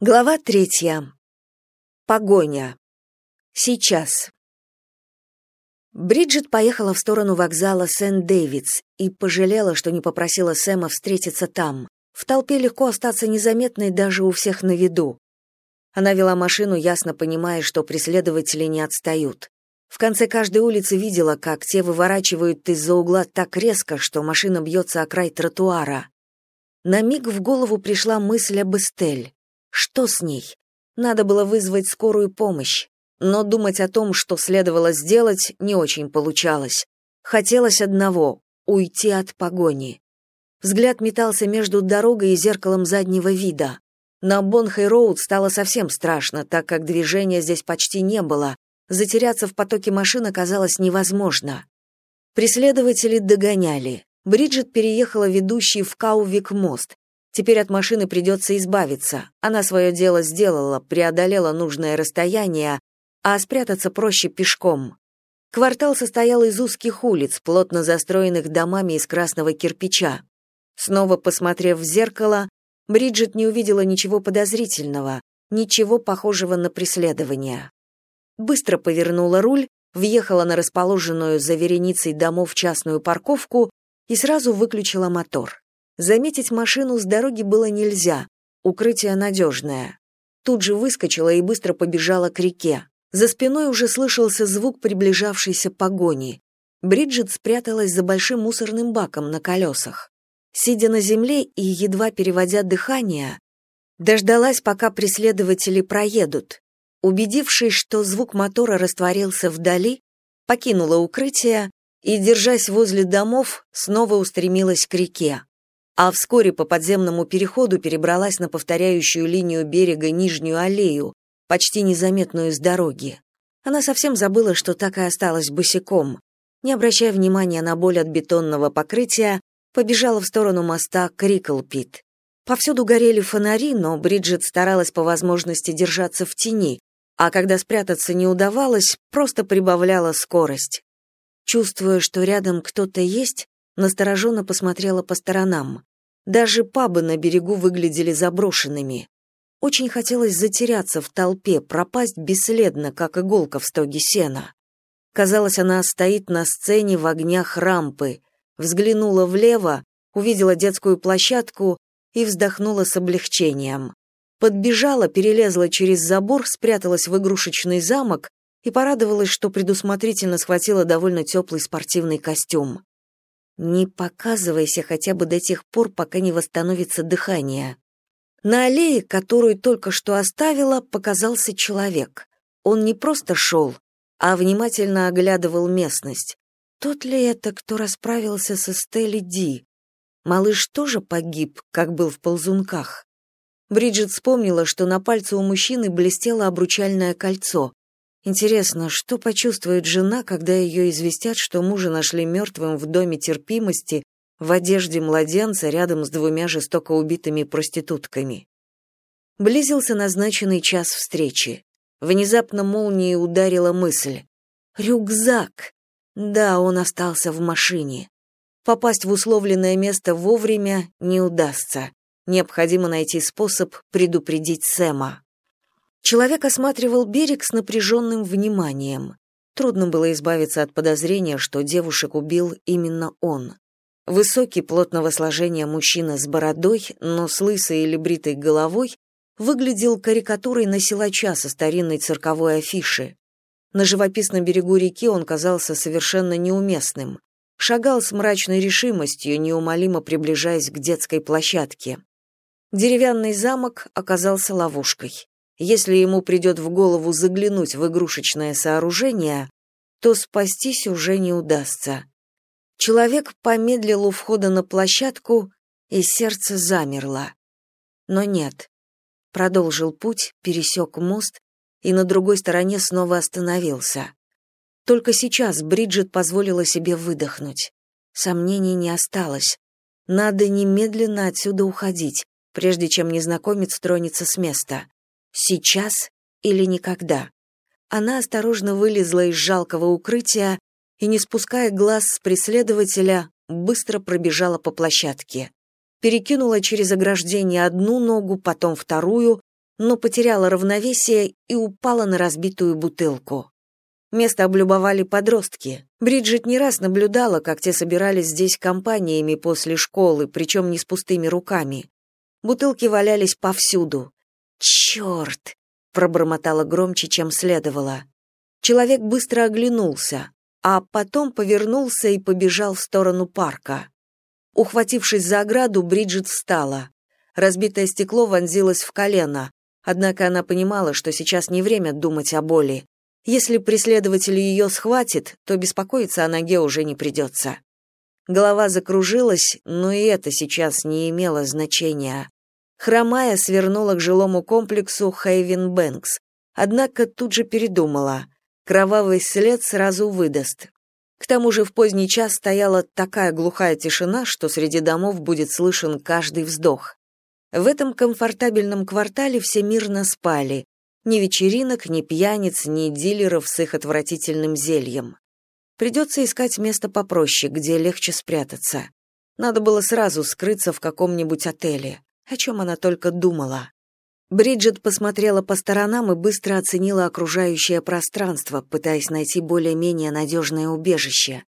Глава третья. Погоня. Сейчас. Бриджит поехала в сторону вокзала Сент-Дэвидс и пожалела, что не попросила Сэма встретиться там. В толпе легко остаться незаметной даже у всех на виду. Она вела машину, ясно понимая, что преследователи не отстают. В конце каждой улицы видела, как те выворачивают из-за угла так резко, что машина бьется о край тротуара. На миг в голову пришла мысль об Эстель. Что с ней? Надо было вызвать скорую помощь, но думать о том, что следовало сделать, не очень получалось. Хотелось одного — уйти от погони. Взгляд метался между дорогой и зеркалом заднего вида. На Бонхей-Роуд стало совсем страшно, так как движения здесь почти не было. Затеряться в потоке машин оказалось невозможно. Преследователи догоняли. Бриджит переехала ведущий в Каувик мост, Теперь от машины придется избавиться. Она свое дело сделала, преодолела нужное расстояние, а спрятаться проще пешком. Квартал состоял из узких улиц, плотно застроенных домами из красного кирпича. Снова посмотрев в зеркало, Бриджит не увидела ничего подозрительного, ничего похожего на преследование. Быстро повернула руль, въехала на расположенную за вереницей домов частную парковку и сразу выключила мотор. Заметить машину с дороги было нельзя, укрытие надежное. Тут же выскочила и быстро побежала к реке. За спиной уже слышался звук приближавшейся погони. Бриджит спряталась за большим мусорным баком на колесах. Сидя на земле и едва переводя дыхание, дождалась, пока преследователи проедут. Убедившись, что звук мотора растворился вдали, покинула укрытие и, держась возле домов, снова устремилась к реке а вскоре по подземному переходу перебралась на повторяющую линию берега нижнюю аллею, почти незаметную с дороги. Она совсем забыла, что так и осталась босиком. Не обращая внимания на боль от бетонного покрытия, побежала в сторону моста Криклпит. Повсюду горели фонари, но Бриджит старалась по возможности держаться в тени, а когда спрятаться не удавалось, просто прибавляла скорость. Чувствуя, что рядом кто-то есть, настороженно посмотрела по сторонам. Даже пабы на берегу выглядели заброшенными. Очень хотелось затеряться в толпе, пропасть бесследно, как иголка в стоге сена. Казалось, она стоит на сцене в огнях рампы. Взглянула влево, увидела детскую площадку и вздохнула с облегчением. Подбежала, перелезла через забор, спряталась в игрушечный замок и порадовалась, что предусмотрительно схватила довольно теплый спортивный костюм. Не показывайся хотя бы до тех пор, пока не восстановится дыхание. На аллее, которую только что оставила, показался человек. Он не просто шел, а внимательно оглядывал местность. Тот ли это, кто расправился со Стелли Ди? Малыш тоже погиб, как был в ползунках. Бриджит вспомнила, что на пальце у мужчины блестело обручальное кольцо. Интересно, что почувствует жена, когда ее известят, что мужа нашли мертвым в доме терпимости в одежде младенца рядом с двумя жестоко убитыми проститутками? Близился назначенный час встречи. Внезапно молнией ударила мысль. «Рюкзак!» Да, он остался в машине. Попасть в условленное место вовремя не удастся. Необходимо найти способ предупредить Сэма. Человек осматривал берег с напряженным вниманием. Трудно было избавиться от подозрения, что девушек убил именно он. Высокий, плотного сложения мужчина с бородой, но с лысой или бритой головой, выглядел карикатурой на силача со старинной цирковой афиши. На живописном берегу реки он казался совершенно неуместным. Шагал с мрачной решимостью, неумолимо приближаясь к детской площадке. Деревянный замок оказался ловушкой. Если ему придет в голову заглянуть в игрушечное сооружение, то спастись уже не удастся. Человек помедлил у входа на площадку, и сердце замерло. Но нет. Продолжил путь, пересек мост и на другой стороне снова остановился. Только сейчас Бриджит позволила себе выдохнуть. Сомнений не осталось. Надо немедленно отсюда уходить, прежде чем незнакомец тронется с места. Сейчас или никогда. Она осторожно вылезла из жалкого укрытия и, не спуская глаз с преследователя, быстро пробежала по площадке. Перекинула через ограждение одну ногу, потом вторую, но потеряла равновесие и упала на разбитую бутылку. Место облюбовали подростки. Бриджит не раз наблюдала, как те собирались здесь компаниями после школы, причем не с пустыми руками. Бутылки валялись повсюду. «Черт!» — пробормотала громче, чем следовало. Человек быстро оглянулся, а потом повернулся и побежал в сторону парка. Ухватившись за ограду, Бриджит встала. Разбитое стекло вонзилось в колено, однако она понимала, что сейчас не время думать о боли. Если преследователь ее схватит, то беспокоиться о ноге уже не придется. Голова закружилась, но и это сейчас не имело значения. Хромая свернула к жилому комплексу Хейвен Бэнкс, однако тут же передумала. Кровавый след сразу выдаст. К тому же в поздний час стояла такая глухая тишина, что среди домов будет слышен каждый вздох. В этом комфортабельном квартале все мирно спали, ни вечеринок, ни пьяниц, ни дилеров с их отвратительным зельем. Придется искать место попроще, где легче спрятаться. Надо было сразу скрыться в каком-нибудь отеле. О чем она только думала. Бриджит посмотрела по сторонам и быстро оценила окружающее пространство, пытаясь найти более-менее надежное убежище.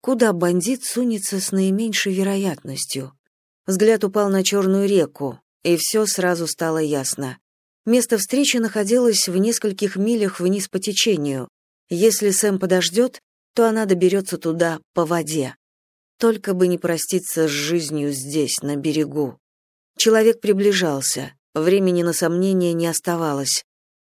Куда бандит сунется с наименьшей вероятностью? Взгляд упал на черную реку, и все сразу стало ясно. Место встречи находилось в нескольких милях вниз по течению. Если Сэм подождет, то она доберется туда по воде. Только бы не проститься с жизнью здесь, на берегу. Человек приближался. Времени на сомнения не оставалось.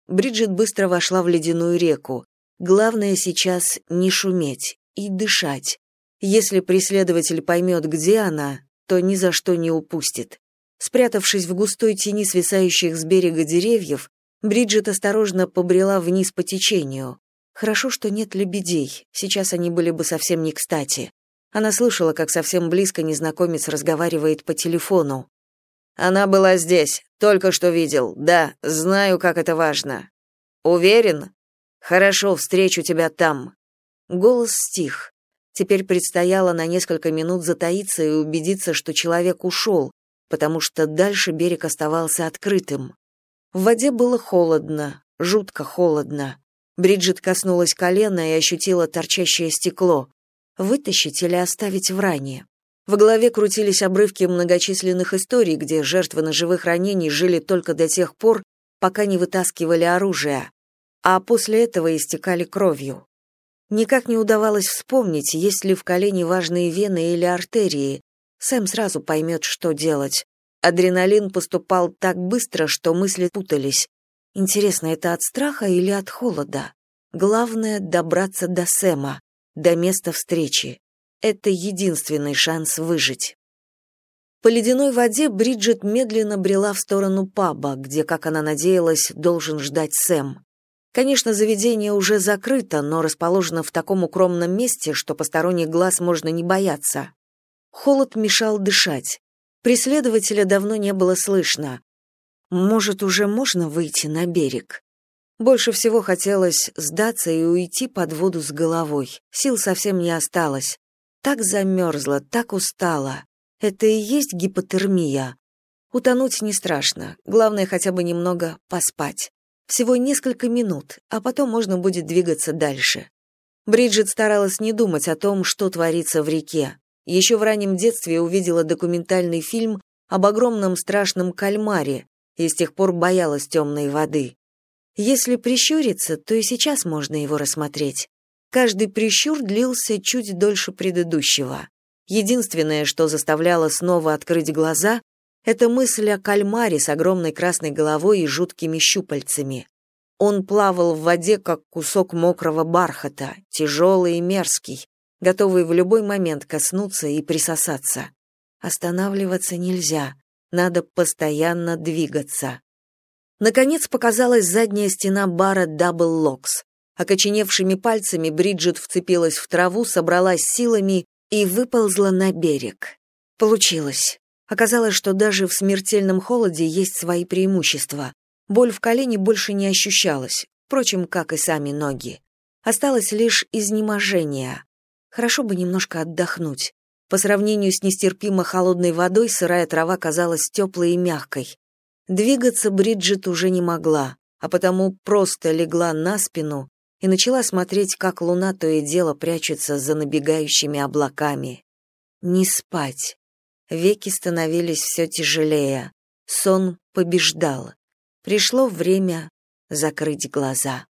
Бриджит быстро вошла в ледяную реку. Главное сейчас не шуметь и дышать. Если преследователь поймет, где она, то ни за что не упустит. Спрятавшись в густой тени свисающих с берега деревьев, Бриджит осторожно побрела вниз по течению. Хорошо, что нет лебедей, сейчас они были бы совсем не кстати. Она слышала, как совсем близко незнакомец разговаривает по телефону. «Она была здесь, только что видел. Да, знаю, как это важно. Уверен? Хорошо, встречу тебя там». Голос стих. Теперь предстояло на несколько минут затаиться и убедиться, что человек ушел, потому что дальше берег оставался открытым. В воде было холодно, жутко холодно. Бриджит коснулась колена и ощутила торчащее стекло. Вытащить или оставить в ране? В голове крутились обрывки многочисленных историй, где жертвы ножевых ранений жили только до тех пор, пока не вытаскивали оружие, а после этого истекали кровью. Никак не удавалось вспомнить, есть ли в колене важные вены или артерии, Сэм сразу поймет, что делать. Адреналин поступал так быстро, что мысли путались. Интересно, это от страха или от холода? Главное — добраться до Сэма, до места встречи. Это единственный шанс выжить. По ледяной воде Бриджит медленно брела в сторону паба, где, как она надеялась, должен ждать Сэм. Конечно, заведение уже закрыто, но расположено в таком укромном месте, что посторонних глаз можно не бояться. Холод мешал дышать. Преследователя давно не было слышно. Может, уже можно выйти на берег? Больше всего хотелось сдаться и уйти под воду с головой. Сил совсем не осталось. Так замерзла, так устала. Это и есть гипотермия. Утонуть не страшно, главное хотя бы немного поспать. Всего несколько минут, а потом можно будет двигаться дальше. Бриджит старалась не думать о том, что творится в реке. Еще в раннем детстве увидела документальный фильм об огромном страшном кальмаре и с тех пор боялась темной воды. Если прищуриться, то и сейчас можно его рассмотреть. Каждый прищур длился чуть дольше предыдущего. Единственное, что заставляло снова открыть глаза, это мысль о кальмаре с огромной красной головой и жуткими щупальцами. Он плавал в воде, как кусок мокрого бархата, тяжелый и мерзкий, готовый в любой момент коснуться и присосаться. Останавливаться нельзя, надо постоянно двигаться. Наконец показалась задняя стена бара Double Locks. Окоченевшими пальцами Бриджит вцепилась в траву, собралась силами и выползла на берег. Получилось. Оказалось, что даже в смертельном холоде есть свои преимущества. Боль в колене больше не ощущалась, впрочем, как и сами ноги. Осталось лишь изнеможение. Хорошо бы немножко отдохнуть. По сравнению с нестерпимо холодной водой сырая трава казалась теплой и мягкой. Двигаться Бриджит уже не могла, а потому просто легла на спину и начала смотреть, как луна то и дело прячется за набегающими облаками. Не спать. Веки становились все тяжелее. Сон побеждал. Пришло время закрыть глаза.